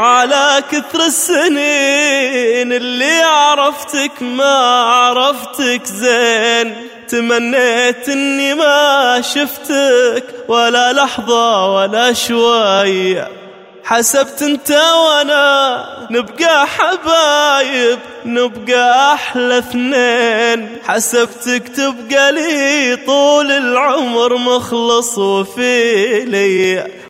على كثر السنين اللي عرفتك ما عرفتك زين. تمنيت إني ما شفتك ولا لحظة ولا شوية. حسبت أنت وأنا نبقى حبايب نبقى أحلى اثنين. حسبتك تبقى لي طول العمر مخلص وفي لي.